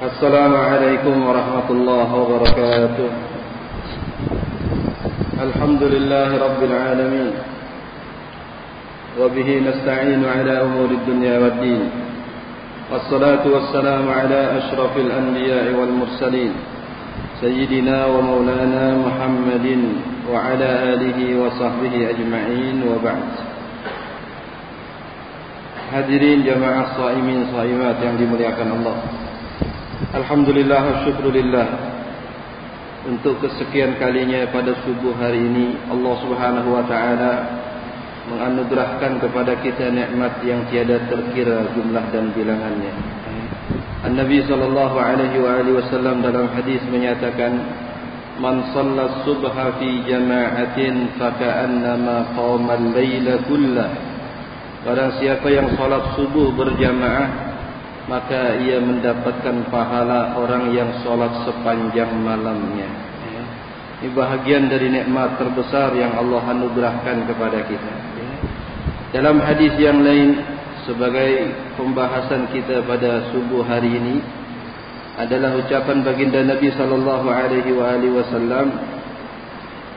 السلام عليكم ورحمة الله وبركاته. الحمد لله رب العالمين. وبه نستعين على أمور الدنيا والدين. والصلاة والسلام على أشرف الأنبياء والمرسلين. سيدنا ومولانا محمد وعلى آله وصحبه أجمعين وبعد. Hadirin jamaah saimin saimat yang dimuliakan Allah. Alhamdulillah syukrulillah untuk kesekian kalinya pada subuh hari ini Allah Subhanahu wa taala menganugerahkan kepada kita nikmat yang tiada terkira jumlah dan bilangannya. An-Nabi sallallahu alaihi wasallam dalam hadis menyatakan man shalla subha fi jama'atin fa ka'annama qama al-laila kullahu Barang siapa yang solat subuh berjamaah Maka ia mendapatkan pahala orang yang solat sepanjang malamnya. Ini bahagian dari nikmat terbesar yang Allah anugerahkan kepada kita. Dalam hadis yang lain Sebagai pembahasan kita pada subuh hari ini Adalah ucapan baginda Nabi SAW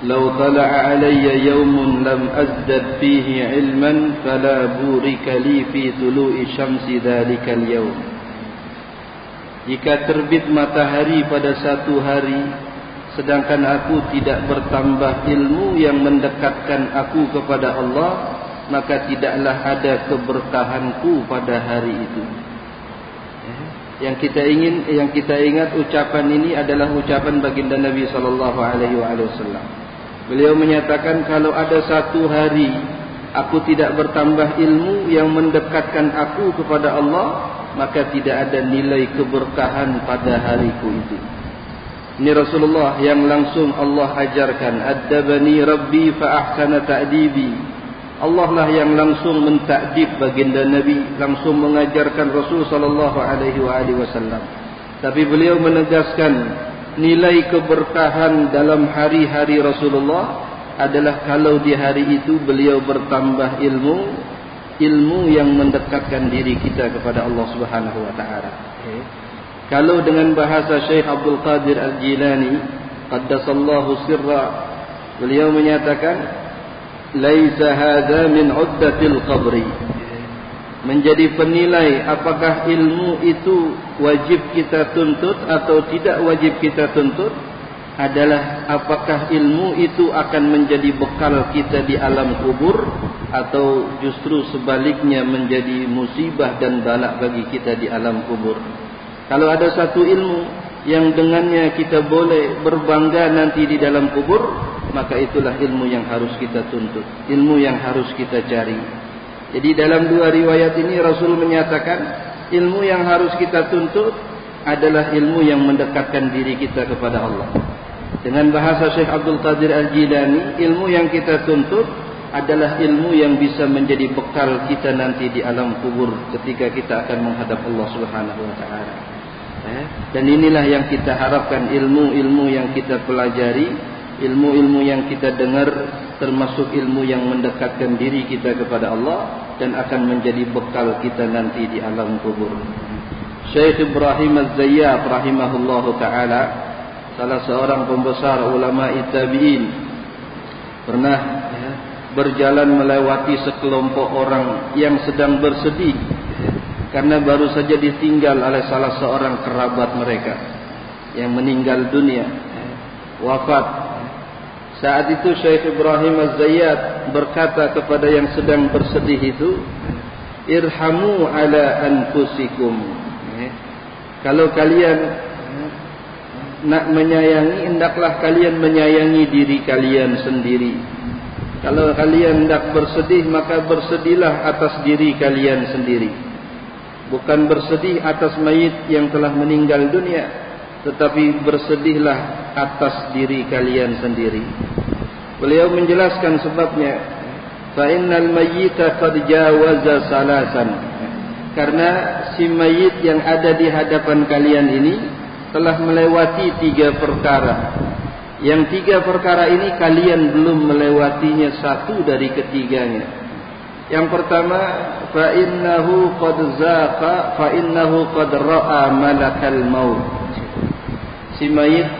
لو طلع علي يوم لم أزدد فيه علما فلا بورك لي في طلوع شمس ذلك اليوم Jika terbit matahari pada satu hari Sedangkan aku tidak bertambah ilmu yang mendekatkan aku kepada Allah Maka tidaklah ada keberkahanku pada hari itu Yang kita ingin, yang kita ingat ucapan ini adalah ucapan baginda Nabi Sallallahu Alaihi Wasallam. Beliau menyatakan kalau ada satu hari aku tidak bertambah ilmu yang mendekatkan aku kepada Allah, maka tidak ada nilai keberkahan pada hariku itu. Ini Rasulullah yang langsung Allah ajarkan, "Adabani Rabbi fa ahsana ta'dibi." Allah lah yang langsung mentakdib baginda Nabi, langsung mengajarkan Rasul sallallahu alaihi wasallam. Tapi beliau menegaskan nilai keberkahan dalam hari-hari Rasulullah adalah kalau di hari itu beliau bertambah ilmu ilmu yang mendekatkan diri kita kepada Allah Subhanahu wa taala. Kalau dengan bahasa Syekh Abdul Qadir Al-Jilani qaddasallahu sirra beliau menyatakan laisa hadza min uddatil qabri menjadi penilai apakah ilmu itu wajib kita tuntut atau tidak wajib kita tuntut adalah apakah ilmu itu akan menjadi bekal kita di alam kubur atau justru sebaliknya menjadi musibah dan balak bagi kita di alam kubur. Kalau ada satu ilmu yang dengannya kita boleh berbangga nanti di dalam kubur maka itulah ilmu yang harus kita tuntut ilmu yang harus kita cari jadi dalam dua riwayat ini Rasul menyatakan ilmu yang harus kita tuntut adalah ilmu yang mendekatkan diri kita kepada Allah. Dengan bahasa Syekh Abdul Qadir Al-Jilani, ilmu yang kita tuntut adalah ilmu yang bisa menjadi bekal kita nanti di alam kubur ketika kita akan menghadap Allah Subhanahu wa taala. Eh? Dan inilah yang kita harapkan ilmu-ilmu yang kita pelajari, ilmu-ilmu yang kita dengar termasuk ilmu yang mendekatkan diri kita kepada Allah dan akan menjadi bekal kita nanti di alam kubur. Syekh Ibrahim Az-Zayyab rahimahullahu taala salah seorang pembesar ulama tabi'in pernah ya, berjalan melewati sekelompok orang yang sedang bersedih karena baru saja ditinggal oleh salah seorang kerabat mereka yang meninggal dunia wafat saat itu Syekh Ibrahim Az-Zayyad berkata kepada yang sedang bersedih itu, Irhamu ala anfusikum. Ya. Kalau kalian nak menyayangi, hendaklah kalian menyayangi diri kalian sendiri. Kalau kalian hendak bersedih, maka bersedihlah atas diri kalian sendiri. Bukan bersedih atas mayit yang telah meninggal dunia, tetapi bersedihlah atas diri kalian sendiri. Beliau menjelaskan sebabnya. Fa innal mayyita qad jawaza salasan. Karena si mayit yang ada di hadapan kalian ini telah melewati tiga perkara. Yang tiga perkara ini kalian belum melewatinya satu dari ketiganya. Yang pertama, fa innahu qad zaqa fa innahu qad ra'a malakal maut. Si mayit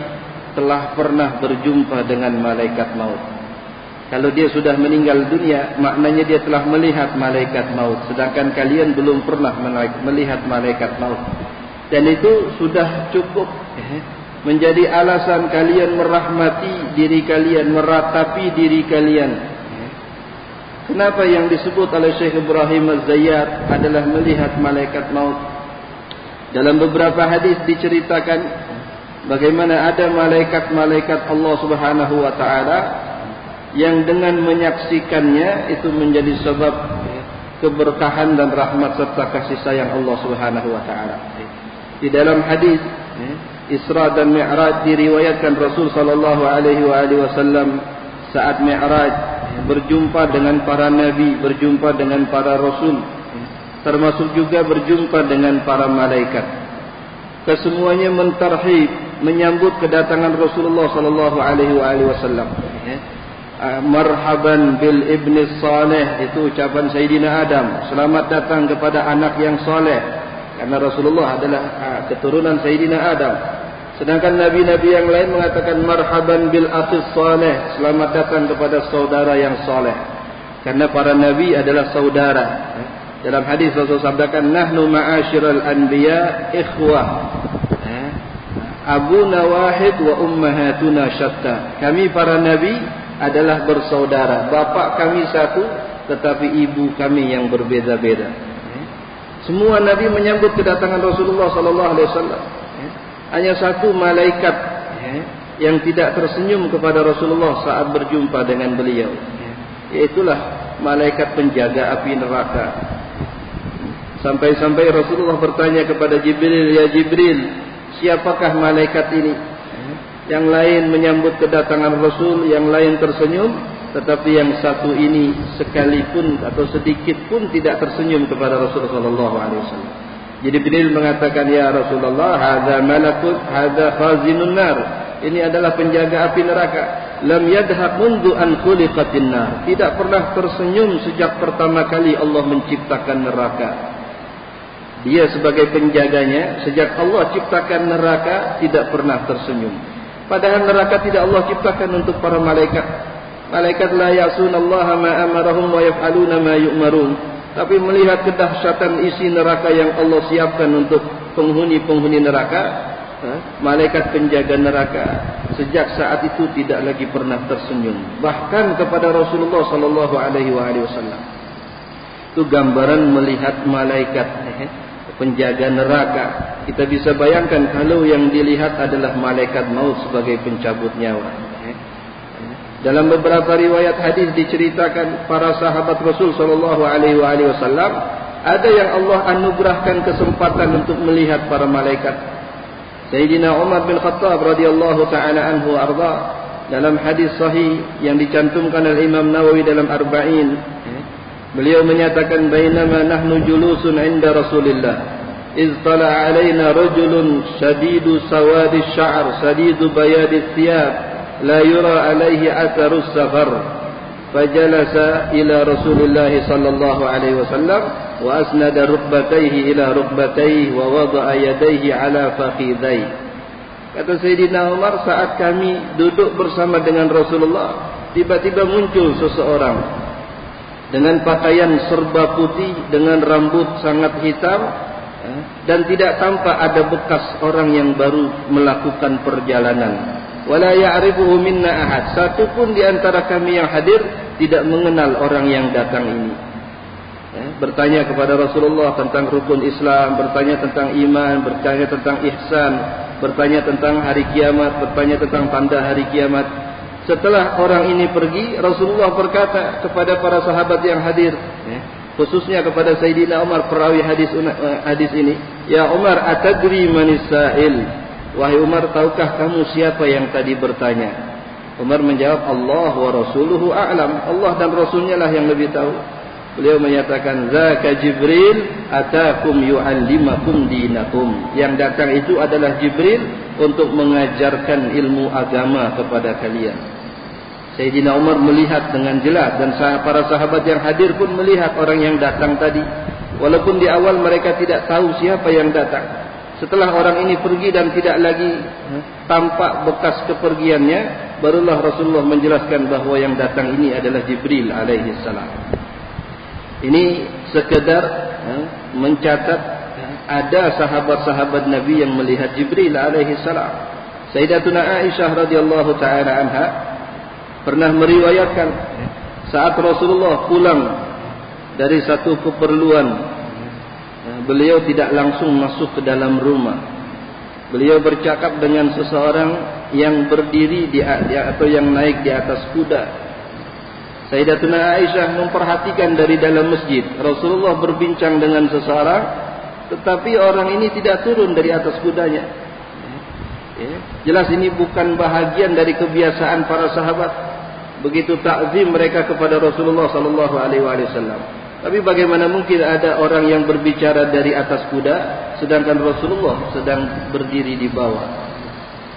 telah pernah berjumpa dengan malaikat maut. Kalau dia sudah meninggal dunia, maknanya dia telah melihat malaikat maut. Sedangkan kalian belum pernah melihat malaikat maut. Dan itu sudah cukup eh, menjadi alasan kalian merahmati diri kalian, meratapi diri kalian. Eh, kenapa yang disebut oleh Syekh Ibrahim Az-Zayyad adalah melihat malaikat maut? Dalam beberapa hadis diceritakan bagaimana ada malaikat-malaikat Allah Subhanahu wa taala yang dengan menyaksikannya itu menjadi sebab keberkahan dan rahmat serta kasih sayang Allah Subhanahu wa taala. Di dalam hadis Isra dan Mi'raj diriwayatkan Rasul sallallahu alaihi wasallam saat Mi'raj berjumpa dengan para nabi, berjumpa dengan para rasul, termasuk juga berjumpa dengan para malaikat. Kesemuanya mentarhib menyambut kedatangan Rasulullah sallallahu alaihi wasallam. Ah, marhaban bil ibni salih itu ucapan Sayyidina Adam. Selamat datang kepada anak yang saleh. Karena Rasulullah adalah ah, keturunan Sayyidina Adam. Sedangkan nabi-nabi yang lain mengatakan marhaban bil akhis salih. Selamat datang kepada saudara yang saleh. Karena para nabi adalah saudara. Dalam hadis Rasulullah sabdakan nahnu ma'asyiral anbiya ikhwah. Abu Nawahid wa ummahatuna syatta. Kami para nabi adalah bersaudara. Bapak kami satu tetapi ibu kami yang berbeza-beza. Semua nabi menyambut kedatangan Rasulullah sallallahu alaihi wasallam. Hanya satu malaikat yang tidak tersenyum kepada Rasulullah saat berjumpa dengan beliau. Iaitulah malaikat penjaga api neraka. Sampai-sampai Rasulullah bertanya kepada Jibril, "Ya Jibril, siapakah malaikat ini? Yang lain menyambut kedatangan Rasul, yang lain tersenyum, tetapi yang satu ini sekalipun atau sedikit pun tidak tersenyum kepada Rasulullah sallallahu alaihi wasallam. Jadi Jibril mengatakan ya Rasulullah, hadza malakut, hadza khazinun nar. Ini adalah penjaga api neraka. Lam yadhaq mundu an khuliqatin nar. Tidak pernah tersenyum sejak pertama kali Allah menciptakan neraka. Dia sebagai penjaganya sejak Allah ciptakan neraka tidak pernah tersenyum. Padahal neraka tidak Allah ciptakan untuk para malaikat. Malaikat la ya'sunallaha ma amarahum wa yaf'aluna ma yu'marun. Tapi melihat kedahsyatan isi neraka yang Allah siapkan untuk penghuni-penghuni neraka, malaikat penjaga neraka sejak saat itu tidak lagi pernah tersenyum. Bahkan kepada Rasulullah sallallahu alaihi wasallam. Itu gambaran melihat malaikat penjaga neraka. Kita bisa bayangkan kalau yang dilihat adalah malaikat maut sebagai pencabut nyawa. Dalam beberapa riwayat hadis diceritakan para sahabat Rasul sallallahu alaihi wasallam ada yang Allah anugerahkan kesempatan untuk melihat para malaikat. Sayyidina Umar bin Khattab radhiyallahu taala anhu arda dalam hadis sahih yang dicantumkan oleh Imam Nawawi dalam Arba'in Beliau menyatakan bainama nahnu julusun 'inda Rasulillah. Iz tala 'alaina rajulun shadidu sawadi sya'r shadidu bayadi thiyab la yura 'alaihi atharu safar. Fajalasa ila Rasulillah sallallahu alaihi wasallam wa asnada rukbatayhi ila rukbatayhi wa wada'a yadayhi 'ala fakhidhayhi Kata Sayyidina Umar saat kami duduk bersama dengan Rasulullah tiba-tiba muncul seseorang dengan pakaian serba putih dengan rambut sangat hitam eh, dan tidak tampak ada bekas orang yang baru melakukan perjalanan. Wala ya'rifuhu minna ahad. Satu pun di antara kami yang hadir tidak mengenal orang yang datang ini. Eh, bertanya kepada Rasulullah tentang rukun Islam bertanya tentang iman bertanya tentang ihsan bertanya tentang hari kiamat bertanya tentang tanda hari kiamat Setelah orang ini pergi, Rasulullah berkata kepada para sahabat yang hadir, ya, khususnya kepada Sayyidina Umar perawi hadis eh, hadis ini, "Ya Umar, atadri manis sa'il?" Wahai Umar, tahukah kamu siapa yang tadi bertanya? Umar menjawab, "Allah wa rasuluhu a'lam." Allah dan rasulnya lah yang lebih tahu. Beliau menyatakan, "Zaka Jibril atakum yu'allimakum dinakum." Yang datang itu adalah Jibril untuk mengajarkan ilmu agama kepada kalian. Sayyidina Umar melihat dengan jelas dan para sahabat yang hadir pun melihat orang yang datang tadi. Walaupun di awal mereka tidak tahu siapa yang datang. Setelah orang ini pergi dan tidak lagi tampak bekas kepergiannya, barulah Rasulullah menjelaskan bahawa yang datang ini adalah Jibril alaihi salam. Ini sekedar mencatat ada sahabat-sahabat Nabi yang melihat Jibril alaihi salam. Sayyidatuna Aisyah radhiyallahu taala anha pernah meriwayatkan saat Rasulullah pulang dari satu keperluan beliau tidak langsung masuk ke dalam rumah beliau bercakap dengan seseorang yang berdiri di, atau yang naik di atas kuda Sayyidatuna Aisyah memperhatikan dari dalam masjid Rasulullah berbincang dengan seseorang tetapi orang ini tidak turun dari atas kudanya ya. jelas ini bukan bahagian dari kebiasaan para sahabat begitu takzim mereka kepada Rasulullah sallallahu alaihi wasallam. Tapi bagaimana mungkin ada orang yang berbicara dari atas kuda sedangkan Rasulullah sedang berdiri di bawah.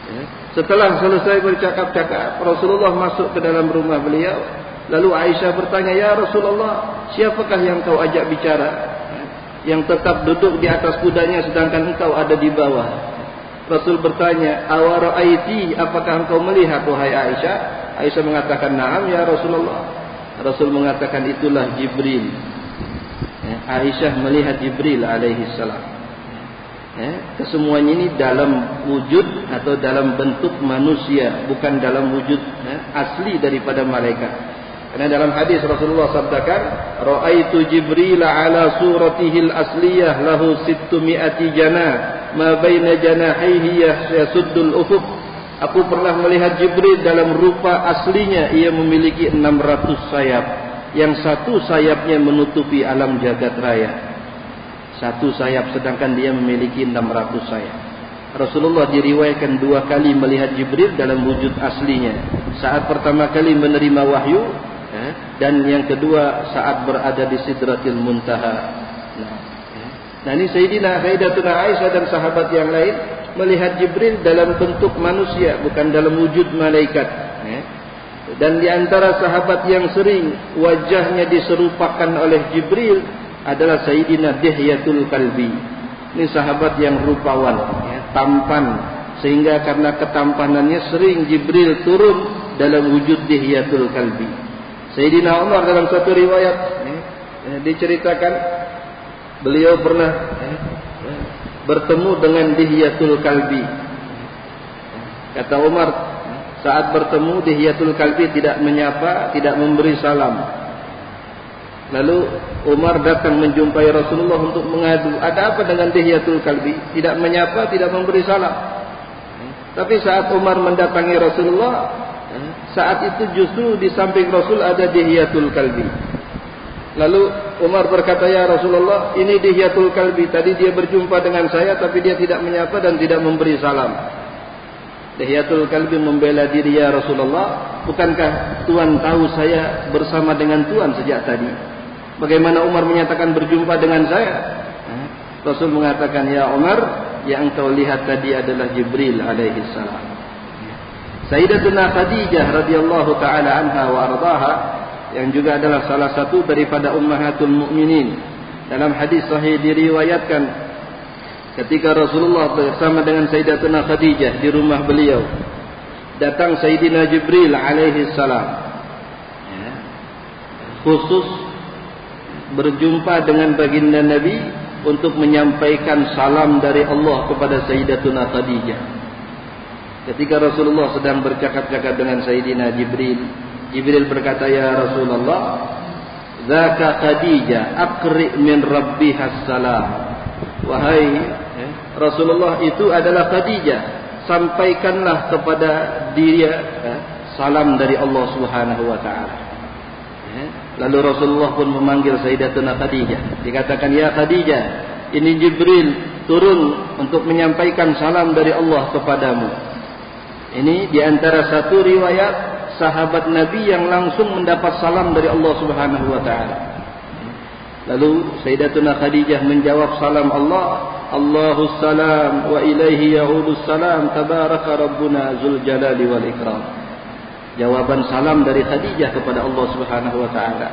Ya. Setelah selesai bercakap-cakap, Rasulullah masuk ke dalam rumah beliau. Lalu Aisyah bertanya, "Ya Rasulullah, siapakah yang kau ajak bicara? Ya. Yang tetap duduk di atas kudanya sedangkan engkau ada di bawah?" Rasul bertanya, "Awara'aiti, apakah engkau melihat wahai Aisyah?" Aisyah mengatakan na'am ya Rasulullah. Rasul mengatakan itulah Jibril. Ya, Aisyah melihat Jibril alaihi salam. Ya, kesemuanya ini dalam wujud atau dalam bentuk manusia, bukan dalam wujud ya, asli daripada malaikat. Karena dalam hadis Rasulullah sabdakan, "Ra'aitu Jibril ala suratihi al-asliyah lahu 600 janah, ma baina janahihi yasuddul ufuq." Aku pernah melihat Jibril dalam rupa aslinya ia memiliki 600 sayap. Yang satu sayapnya menutupi alam jagat raya. Satu sayap sedangkan dia memiliki 600 sayap. Rasulullah diriwayatkan dua kali melihat Jibril dalam wujud aslinya. Saat pertama kali menerima wahyu. Eh, dan yang kedua saat berada di Sidratil Muntaha. Eh. nah ini Sayyidina Khaidatuna Aisyah dan sahabat yang lain melihat Jibril dalam bentuk manusia bukan dalam wujud malaikat ya. dan di antara sahabat yang sering wajahnya diserupakan oleh Jibril adalah Sayyidina Dihyatul Kalbi ini sahabat yang rupawan ya, tampan sehingga karena ketampanannya sering Jibril turun dalam wujud Dihyatul Kalbi Sayyidina Umar dalam satu riwayat ya, diceritakan beliau pernah ya, bertemu dengan Dihyatul Kalbi. Kata Umar, saat bertemu Dihyatul Kalbi tidak menyapa, tidak memberi salam. Lalu Umar datang menjumpai Rasulullah untuk mengadu, ada apa dengan Dihyatul Kalbi? Tidak menyapa, tidak memberi salam. Tapi saat Umar mendatangi Rasulullah, saat itu justru di samping Rasul ada Dihyatul Kalbi. Lalu Umar berkata, Ya Rasulullah, ini dihiatul kalbi. Tadi dia berjumpa dengan saya, tapi dia tidak menyapa dan tidak memberi salam. Dihiatul kalbi membela diri, Ya Rasulullah. Bukankah Tuhan tahu saya bersama dengan Tuhan sejak tadi? Bagaimana Umar menyatakan berjumpa dengan saya? Rasul mengatakan, Ya Umar, yang engkau lihat tadi adalah Jibril alaihi salam. Sayyidatuna Khadijah radhiyallahu taala anha wa ardaha yang juga adalah salah satu daripada ummahatul mukminin dalam hadis sahih diriwayatkan ketika Rasulullah bersama dengan Sayyidatuna Khadijah di rumah beliau datang Sayyidina Jibril alaihi salam. Ya, khusus berjumpa dengan baginda Nabi untuk menyampaikan salam dari Allah kepada Sayyidatuna Khadijah ketika Rasulullah sedang bercakap-cakap dengan Sayyidina Jibril Jibril berkata ya Rasulullah Zaka Khadijah akri min rabbiha salam Wahai eh, Rasulullah itu adalah Khadijah. Sampaikanlah kepada dia eh, Salam dari Allah subhanahu wa ta'ala. Eh, Lalu Rasulullah pun memanggil Sayyidatuna Khadijah. Dikatakan ya Khadijah Ini Jibril turun untuk menyampaikan salam dari Allah kepadamu Ini diantara satu riwayat sahabat Nabi yang langsung mendapat salam dari Allah Subhanahu wa taala. Lalu Sayyidatuna Khadijah menjawab salam Allah, Allahu salam wa ilaihi ya'udu salam tabaraka rabbuna zul jalali wal ikram. jawaban salam dari Khadijah kepada Allah Subhanahu wa taala.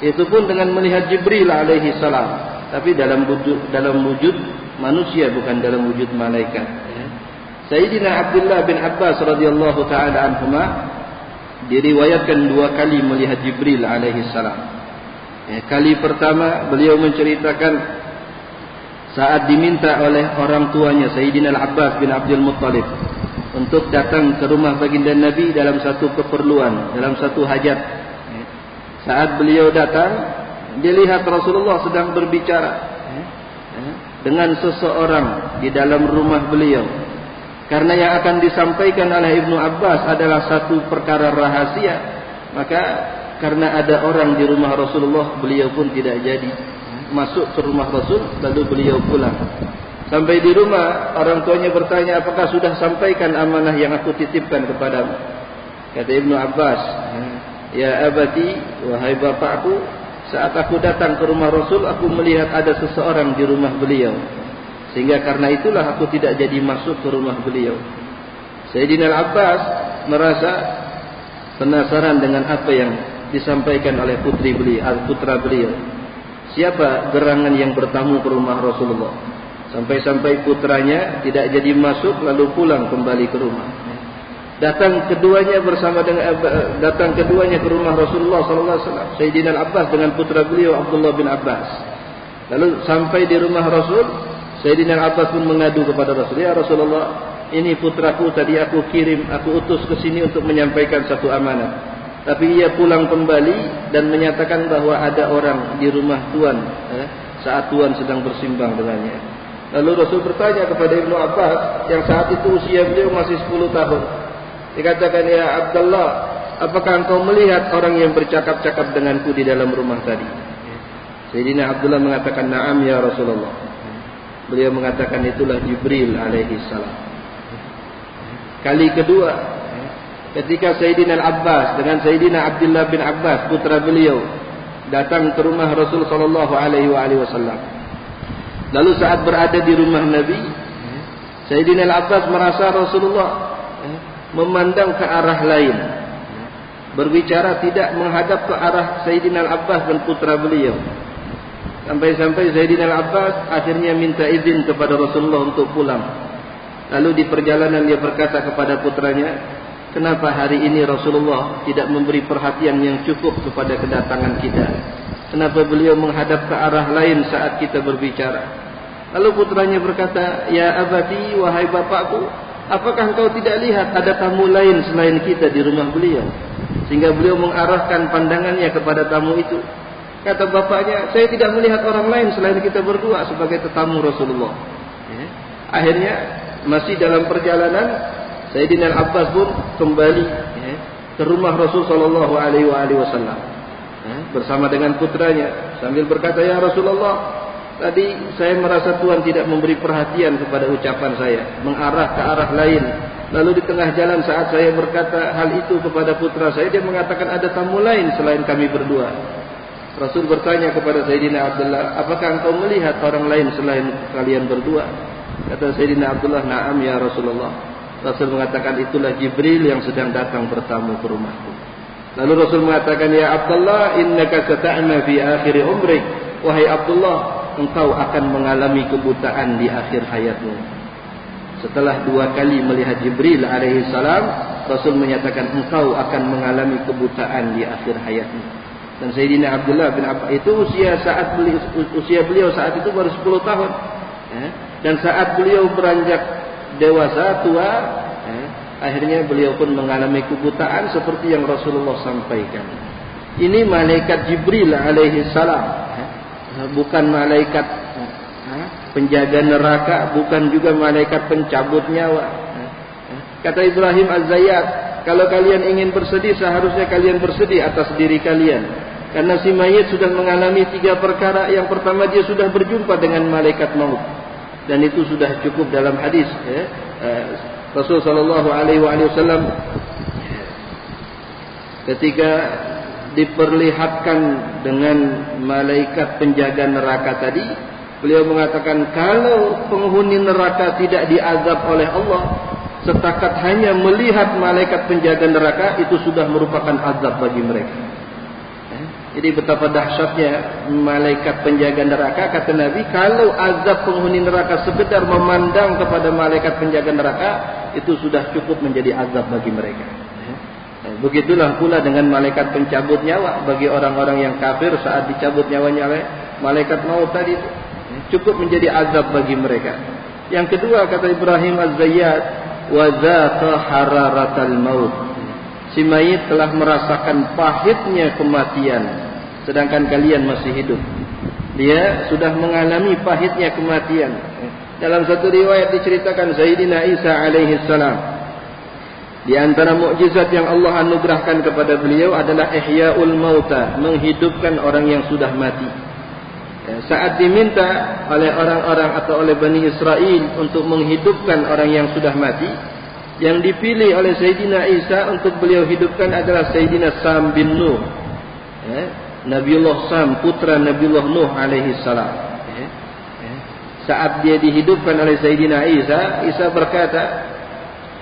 Itu pun dengan melihat Jibril alaihi salam, tapi dalam wujud dalam wujud manusia bukan dalam wujud malaikat. Ya. Sayyidina Abdullah bin Abbas radhiyallahu taala anhuma diriwayatkan dua kali melihat Jibril alaihi salam. Ya, kali pertama beliau menceritakan saat diminta oleh orang tuanya Sayyidina Al-Abbas bin Abdul Muttalib untuk datang ke rumah baginda Nabi dalam satu keperluan, dalam satu hajat. Saat beliau datang, dilihat Rasulullah sedang berbicara dengan seseorang di dalam rumah beliau. Karena yang akan disampaikan oleh Ibnu Abbas adalah satu perkara rahasia, maka karena ada orang di rumah Rasulullah, beliau pun tidak jadi masuk ke rumah Rasul, lalu beliau pulang. Sampai di rumah, orang tuanya bertanya, apakah sudah sampaikan amanah yang aku titipkan kepadamu? Kata Ibnu Abbas, Ya abadi, wahai bapakku, saat aku datang ke rumah Rasul, aku melihat ada seseorang di rumah beliau. Sehingga karena itulah aku tidak jadi masuk ke rumah beliau. Sayyidina Al-Abbas merasa penasaran dengan apa yang disampaikan oleh putri beliau, putra beliau. Siapa gerangan yang bertamu ke rumah Rasulullah? Sampai-sampai putranya tidak jadi masuk lalu pulang kembali ke rumah. Datang keduanya bersama dengan eh, datang keduanya ke rumah Rasulullah sallallahu alaihi wasallam, Sayyidina Al-Abbas dengan putra beliau Abdullah bin Abbas. Lalu sampai di rumah Rasul, Sayyidina Al-Abbas pun mengadu kepada Rasul, "Ya Rasulullah, ini putraku tadi aku kirim, aku utus ke sini untuk menyampaikan satu amanah." Tapi ia pulang kembali dan menyatakan bahawa ada orang di rumah tuan eh, saat tuan sedang bersimbang dengannya. Lalu Rasul bertanya kepada Ibnu Abbas yang saat itu usia beliau masih 10 tahun. Dikatakan ya Abdullah, apakah engkau melihat orang yang bercakap-cakap denganku di dalam rumah tadi? Sayyidina Abdullah mengatakan na'am ya Rasulullah. Beliau mengatakan itulah Jibril alaihi salam. Kali kedua, ketika Sayyidina Al-Abbas dengan Sayyidina Abdullah bin Abbas putra beliau datang ke rumah Rasul sallallahu alaihi wasallam. Lalu saat berada di rumah Nabi, Sayyidina Al-Abbas merasa Rasulullah memandang ke arah lain. Berbicara tidak menghadap ke arah Sayyidina Al-Abbas dan putra beliau. Sampai-sampai Sayyidina Al-Abbas akhirnya minta izin kepada Rasulullah untuk pulang. Lalu di perjalanan dia berkata kepada putranya, Kenapa hari ini Rasulullah tidak memberi perhatian yang cukup kepada kedatangan kita? Kenapa beliau menghadap ke arah lain saat kita berbicara? Lalu putranya berkata, Ya abadi, wahai bapakku, apakah engkau tidak lihat ada tamu lain selain kita di rumah beliau? Sehingga beliau mengarahkan pandangannya kepada tamu itu. Kata bapaknya, saya tidak melihat orang lain selain kita berdua sebagai tetamu Rasulullah. Ya. Akhirnya, masih dalam perjalanan, Sayyidina Al-Abbas pun kembali ya, ke rumah Rasulullah SAW bersama dengan putranya sambil berkata ya Rasulullah tadi saya merasa Tuhan tidak memberi perhatian kepada ucapan saya mengarah ke arah lain lalu di tengah jalan saat saya berkata hal itu kepada putra saya dia mengatakan ada tamu lain selain kami berdua Rasul bertanya kepada Sayyidina Abdullah apakah engkau melihat orang lain selain kalian berdua kata Sayyidina Abdullah na'am ya Rasulullah Rasul mengatakan itulah Jibril yang sedang datang bertamu ke rumahku Lalu Rasul mengatakan, Ya Abdullah, innaka sata'na fi akhir umrik. Wahai Abdullah, engkau akan mengalami kebutaan di akhir hayatmu. Setelah dua kali melihat Jibril alaihi salam, Rasul menyatakan engkau akan mengalami kebutaan di akhir hayatmu. Dan Sayyidina Abdullah bin Abbas itu usia saat beliau, usia beliau saat itu baru 10 tahun. Ya. Dan saat beliau beranjak dewasa tua, akhirnya beliau pun mengalami kebutaan seperti yang Rasulullah sampaikan. Ini malaikat Jibril alaihi salam, bukan malaikat penjaga neraka, bukan juga malaikat pencabut nyawa. Kata Ibrahim Az-Zayyad, kalau kalian ingin bersedih seharusnya kalian bersedih atas diri kalian. Karena si mayit sudah mengalami tiga perkara. Yang pertama dia sudah berjumpa dengan malaikat maut. Dan itu sudah cukup dalam hadis. Ya. Rasul sallallahu alaihi wasallam ketika diperlihatkan dengan malaikat penjaga neraka tadi beliau mengatakan kalau penghuni neraka tidak diazab oleh Allah setakat hanya melihat malaikat penjaga neraka itu sudah merupakan azab bagi mereka. Eh, jadi betapa dahsyatnya malaikat penjaga neraka kata Nabi kalau azab penghuni neraka sekedar memandang kepada malaikat penjaga neraka itu sudah cukup menjadi azab bagi mereka. Eh, eh, begitulah pula dengan malaikat pencabut nyawa bagi orang-orang yang kafir saat dicabut nyawanya oleh malaikat maut tadi cukup menjadi azab bagi mereka. Yang kedua kata Ibrahim Az-Zayyad wa zaqa hararatal maut si mayit telah merasakan pahitnya kematian sedangkan kalian masih hidup. Dia sudah mengalami pahitnya kematian. Dalam satu riwayat diceritakan Sayyidina Isa alaihi salam. Di antara mukjizat yang Allah anugerahkan kepada beliau adalah ihya'ul mauta menghidupkan orang yang sudah mati. Ya, saat diminta oleh orang-orang atau oleh Bani Israel untuk menghidupkan orang yang sudah mati, yang dipilih oleh Sayyidina Isa untuk beliau hidupkan adalah Sayyidina Sam bin Nuh. Ya, Nabiullah Sam, putra Nabiullah Nuh alaihi salam. Ya, ya. Saat dia dihidupkan oleh Sayyidina Isa, Isa berkata,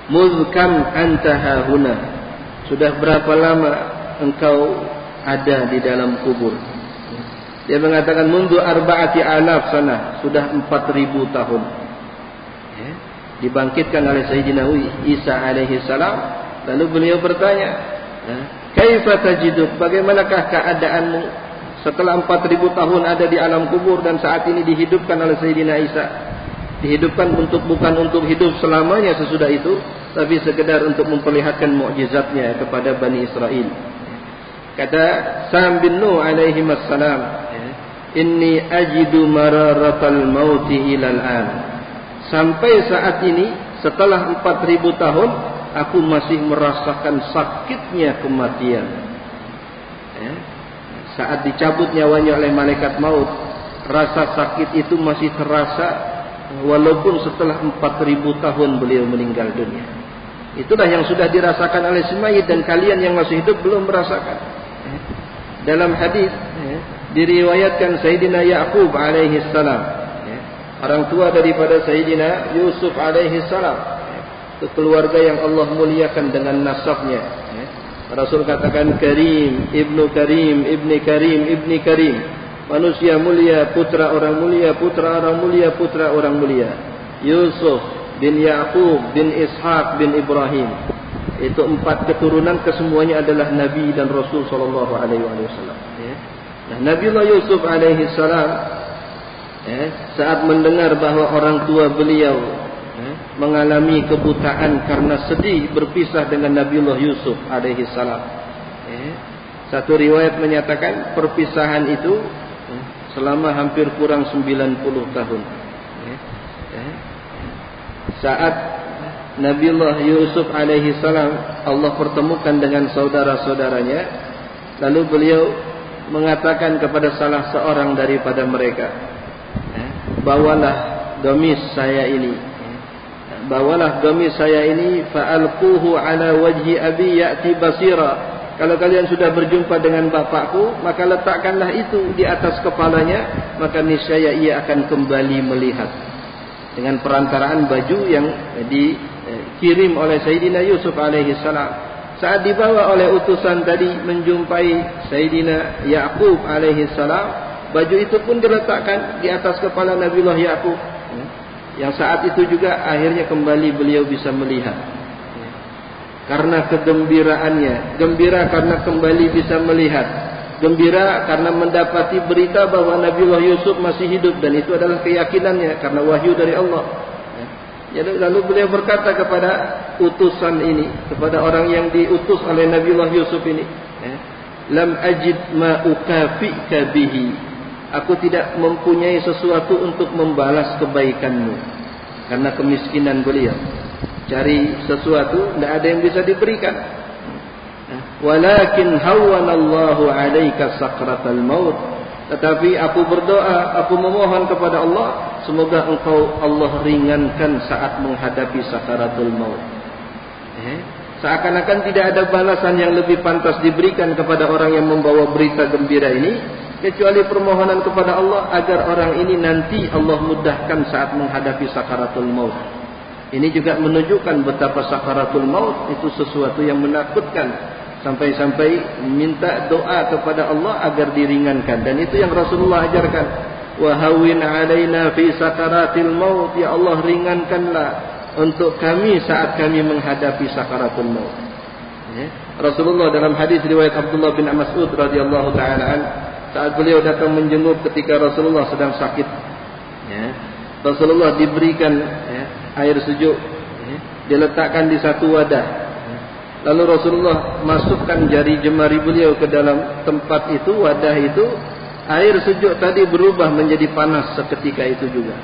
Muzkam anta hahuna. Sudah berapa lama engkau ada di dalam kubur? Dia mengatakan mundu arba'ati alaf sana sudah 4000 tahun. Ya. Dibangkitkan oleh Sayyidina Isa alaihi salam lalu beliau bertanya, ya, "Kaifa tajiduk? Bagaimanakah keadaanmu setelah 4000 tahun ada di alam kubur dan saat ini dihidupkan oleh Sayyidina Isa?" Dihidupkan untuk bukan untuk hidup selamanya sesudah itu, tapi sekedar untuk memperlihatkan mukjizatnya kepada Bani Israel. Kata Sam bin Nuh alaihi wassalam, inni ajidu mararatal mauti ilal an sampai saat ini setelah 4000 tahun aku masih merasakan sakitnya kematian ya. saat dicabut nyawanya oleh malaikat maut rasa sakit itu masih terasa walaupun setelah 4000 tahun beliau meninggal dunia itulah yang sudah dirasakan oleh si mayit dan kalian yang masih hidup belum merasakan ya. dalam hadis ya, diriwayatkan Sayyidina Ya'qub alaihi salam. Orang tua daripada Sayyidina Yusuf alaihi salam ya. keluarga yang Allah muliakan dengan nasabnya ya. Rasul katakan Karim ibnu Karim ibni Karim ibni Karim manusia mulia putra orang mulia putra orang mulia putra orang mulia Yusuf bin Ya'qub bin Ishaq bin Ibrahim itu empat keturunan kesemuanya adalah nabi dan rasul sallallahu alaihi wasallam Nah, Nabiullah Yusuf alaihi salam eh, saat mendengar bahawa orang tua beliau eh, mengalami kebutaan karena sedih berpisah dengan Nabiullah Yusuf alaihi salam. Eh, satu riwayat menyatakan perpisahan itu selama hampir kurang 90 tahun. Saat Nabiullah Yusuf alaihi salam Allah pertemukan dengan saudara-saudaranya lalu beliau mengatakan kepada salah seorang daripada mereka bawalah gamis saya ini. Bawalah gamis saya ini fa'alquhu ala wajhi abi ya'ti basira. Kalau kalian sudah berjumpa dengan bapakku maka letakkanlah itu di atas kepalanya maka niscaya ia akan kembali melihat. Dengan perantaraan baju yang dikirim oleh Sayyidina Yusuf alaihi salam. Saat dibawa oleh utusan tadi menjumpai Sayyidina Ya'qub alaihi salam baju itu pun diletakkan di atas kepala Nabiullah Ya'qub ya. yang saat itu juga akhirnya kembali beliau bisa melihat. Ya. karena kegembiraannya. Gembira karena kembali bisa melihat. Gembira karena mendapati berita bahwa Nabiullah Yusuf masih hidup. Dan itu adalah keyakinannya karena wahyu dari Allah. Jadi lalu beliau berkata kepada utusan ini, kepada orang yang diutus oleh Nabiullah Yusuf ini, lam ajid ma ukafika bihi. Aku tidak mempunyai sesuatu untuk membalas kebaikanmu karena kemiskinan beliau. Cari sesuatu tidak ada yang bisa diberikan. Ya, walakin hawanallahu alaika sakratal maut tetapi aku berdoa, aku memohon kepada Allah, semoga engkau Allah ringankan saat menghadapi sakaratul maut. Eh? Seakan-akan tidak ada balasan yang lebih pantas diberikan kepada orang yang membawa berita gembira ini, kecuali permohonan kepada Allah agar orang ini nanti Allah mudahkan saat menghadapi sakaratul maut. Ini juga menunjukkan betapa sakaratul maut itu sesuatu yang menakutkan. Sampai-sampai minta doa kepada Allah agar diringankan. Dan itu yang Rasulullah ajarkan. Wa hawin alaina fi sakaratil maut. Ya Allah ringankanlah untuk kami saat kami menghadapi sakaratul maut. Ya. Rasulullah dalam hadis riwayat Abdullah bin Mas'ud radhiyallahu taala saat beliau datang menjenguk ketika Rasulullah sedang sakit. Ya. Rasulullah diberikan ya, air sejuk ya, diletakkan di satu wadah. Lalu Rasulullah masukkan jari jemari beliau ke dalam tempat itu wadah itu. Air sejuk tadi berubah menjadi panas seketika itu juga.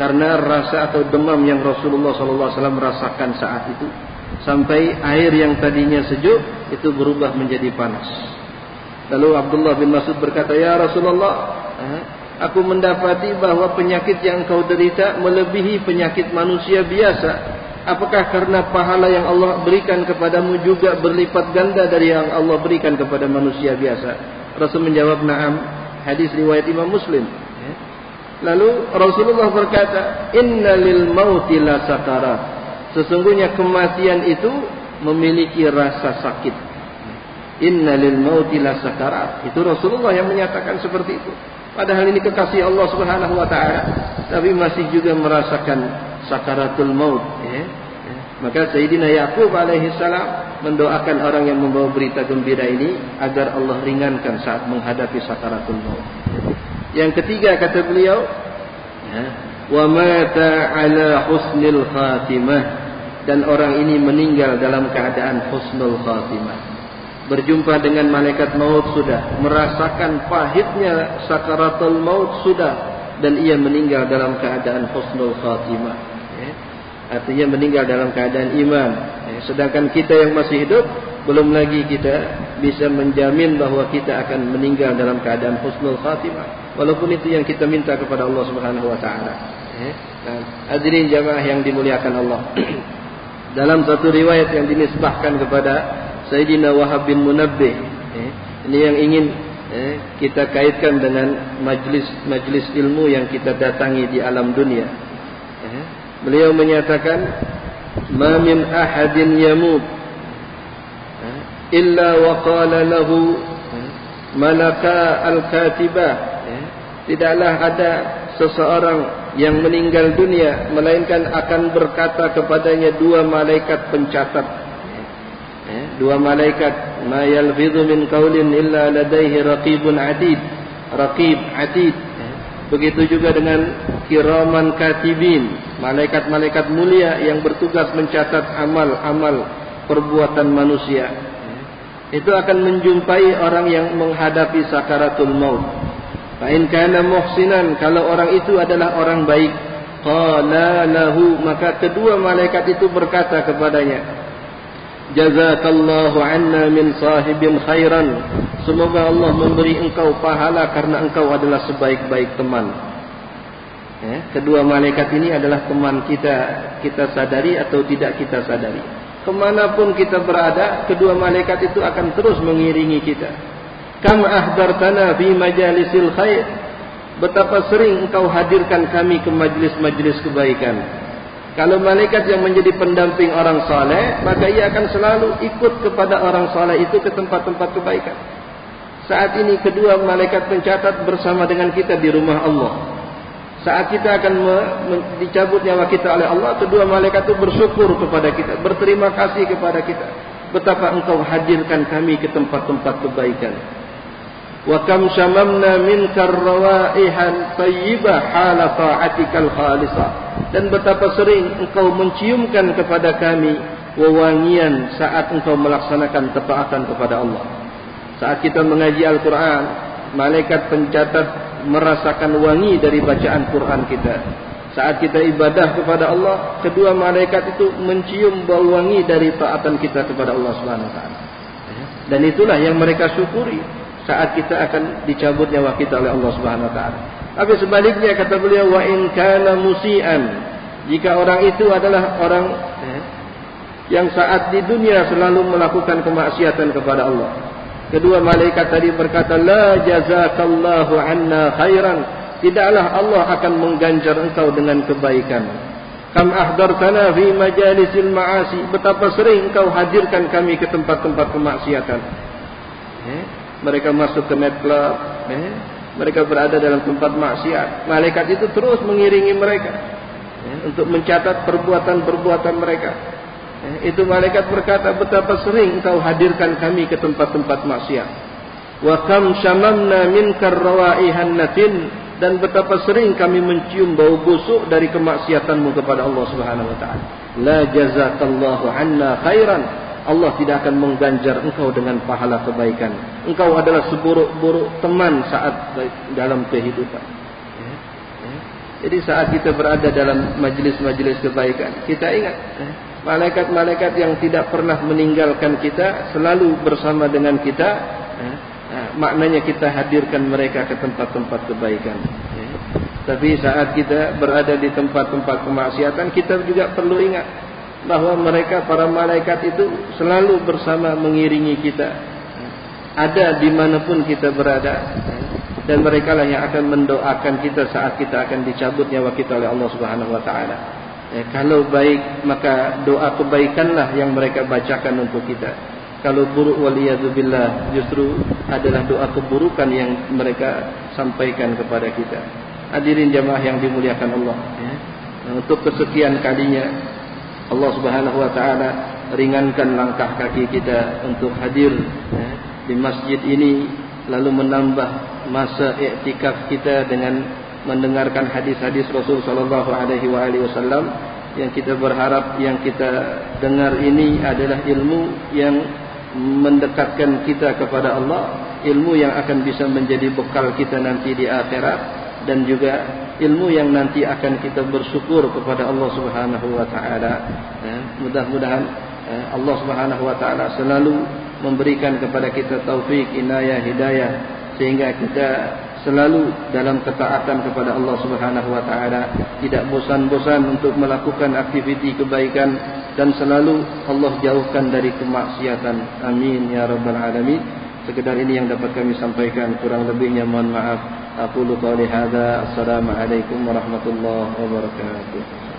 Karena rasa atau demam yang Rasulullah SAW rasakan saat itu. Sampai air yang tadinya sejuk itu berubah menjadi panas lalu Abdullah bin Mas'ud berkata ya Rasulullah aku mendapati bahawa penyakit yang kau derita melebihi penyakit manusia biasa. Apakah karena pahala yang Allah berikan kepadamu juga berlipat ganda dari yang Allah berikan kepada manusia biasa? Rasul menjawab, "Na'am." Hadis riwayat Imam Muslim. Lalu Rasulullah berkata, "Inna lil mauti la sakarat." Sesungguhnya kematian itu memiliki rasa sakit. Inna lil mauti la sakarat. Itu Rasulullah yang menyatakan seperti itu. Padahal ini kekasih Allah Subhanahu wa taala, tapi masih juga merasakan sakaratul maut, ya. Maka Sayyidina Yaqub alaihi salam mendoakan orang yang membawa berita gembira ini agar Allah ringankan saat menghadapi sakaratul maut. Yang ketiga kata beliau, ya, wa mata ala husnil khatimah dan orang ini meninggal dalam keadaan husnul khatimah berjumpa dengan malaikat maut sudah. Merasakan pahitnya sakaratul maut sudah. Dan ia meninggal dalam keadaan husnul khatimah. Ya. artinya meninggal dalam keadaan iman. Ya. sedangkan kita yang masih hidup belum lagi kita bisa menjamin bahawa kita akan meninggal dalam keadaan husnul khatimah. Walaupun itu yang kita minta kepada Allah Subhanahu wa taala. Ya. hadirin jamaah yang dimuliakan Allah. Dalam satu riwayat yang dinisbahkan kepada Sayyidina Wahab bin Munabbih eh, ini yang ingin eh, kita kaitkan dengan majlis-majlis ilmu yang kita datangi di alam dunia. Eh, beliau menyatakan ma min ahadin yamut eh, illa wa qala lahu eh, malaka al-katibah eh, tidaklah ada seseorang yang meninggal dunia melainkan akan berkata kepadanya dua malaikat pencatat dua malaikat ma yalfidhu min qaulin illa ladaihi raqibun atid. Raqib atid. Begitu juga dengan kiraman katibin malaikat-malaikat mulia yang bertugas mencatat amal-amal perbuatan manusia. Itu akan menjumpai orang yang menghadapi sakaratul maut. Fa in kana muhsinan kalau orang itu adalah orang baik qala lahu maka kedua malaikat itu berkata kepadanya jazakallahu anna min sahibin khairan. Semoga Allah memberi engkau pahala karena engkau adalah sebaik-baik teman. Ya, kedua malaikat ini adalah teman kita kita sadari atau tidak kita sadari. Kemanapun kita berada kedua malaikat itu akan terus mengiringi kita. Kam ahdartana fi majalisil khair? Betapa sering engkau hadirkan kami ke majlis-majlis kebaikan kalau malaikat yang menjadi pendamping orang saleh, maka ia akan selalu ikut kepada orang saleh itu ke tempat-tempat kebaikan. Saat ini kedua malaikat pencatat bersama dengan kita di rumah Allah. Saat kita akan dicabut nyawa kita oleh Allah, kedua malaikat itu bersyukur kepada kita, berterima kasih kepada kita. Betapa engkau hadirkan kami ke tempat-tempat kebaikan. Wa kam shamamna minka rawaihan tayyibah hala ta'atikal khalisah. Dan betapa sering engkau menciumkan kepada kami wewangian saat engkau melaksanakan ketaatan kepada Allah. Saat kita mengaji Al-Quran, malaikat pencatat merasakan wangi dari bacaan Quran kita. Saat kita ibadah kepada Allah, kedua malaikat itu mencium bau wangi dari taatan kita kepada Allah Subhanahu Wa Taala. Dan itulah yang mereka syukuri saat kita akan dicabut nyawa kita oleh Allah Subhanahu wa taala. Tapi sebaliknya kata beliau wa in kana musian jika orang itu adalah orang eh, yang saat di dunia selalu melakukan kemaksiatan kepada Allah. Kedua malaikat tadi berkata la jazakallahu anna khairan tidaklah Allah akan mengganjar engkau dengan kebaikan. Kam ahdartana fi majalisil ma'asi. Betapa sering engkau hadirkan kami ke tempat-tempat kemaksiatan. Eh? Mereka masuk ke net club. Eh? Mereka berada dalam tempat maksiat. Malaikat itu terus mengiringi mereka. Eh? Untuk mencatat perbuatan-perbuatan mereka. Eh? Itu malaikat berkata betapa sering engkau hadirkan kami ke tempat-tempat maksiat. Wa kam syamamna minkar rawaihan natin dan betapa sering kami mencium bau busuk dari kemaksiatanmu kepada Allah Subhanahu wa taala. La jazakallahu anna khairan. Allah tidak akan mengganjar engkau dengan pahala kebaikan. Engkau adalah seburuk-buruk teman saat dalam kehidupan. Ya, ya. Jadi saat kita berada dalam majlis-majlis kebaikan, kita ingat ya, malaikat-malaikat yang tidak pernah meninggalkan kita selalu bersama dengan kita Nah, maknanya kita hadirkan mereka ke tempat-tempat kebaikan. Tapi saat kita berada di tempat-tempat kemaksiatan, kita juga perlu ingat bahawa mereka para malaikat itu selalu bersama mengiringi kita. Ada dimanapun kita berada. Dan mereka lah yang akan mendoakan kita saat kita akan dicabut nyawa kita oleh Allah Subhanahu Wa Taala. Ya, kalau baik maka doa kebaikanlah yang mereka bacakan untuk kita. Kalau buruk waliyadzubillah justru adalah doa keburukan yang mereka sampaikan kepada kita. Hadirin jamaah yang dimuliakan Allah. Ya. Untuk kesekian kalinya Allah Subhanahu Wa Taala ringankan langkah kaki kita untuk hadir ya, di masjid ini lalu menambah masa iktikaf kita dengan mendengarkan hadis-hadis Rasul Sallallahu Alaihi Wasallam. Yang kita berharap yang kita dengar ini adalah ilmu yang mendekatkan kita kepada Allah ilmu yang akan bisa menjadi bekal kita nanti di akhirat dan juga ilmu yang nanti akan kita bersyukur kepada Allah Subhanahu wa taala. Ya, mudah-mudahan ya, Allah Subhanahu wa taala selalu memberikan kepada kita taufik inayah hidayah sehingga kita selalu dalam ketaatan kepada Allah Subhanahu wa taala. Tidak bosan-bosan untuk melakukan aktiviti kebaikan dan selalu Allah jauhkan dari kemaksiatan. Amin ya rabbal alamin sekedar ini yang dapat kami sampaikan. Kurang lebihnya mohon maaf. Aku lu qouli hadza assalamu alaikum warahmatullahi wabarakatuh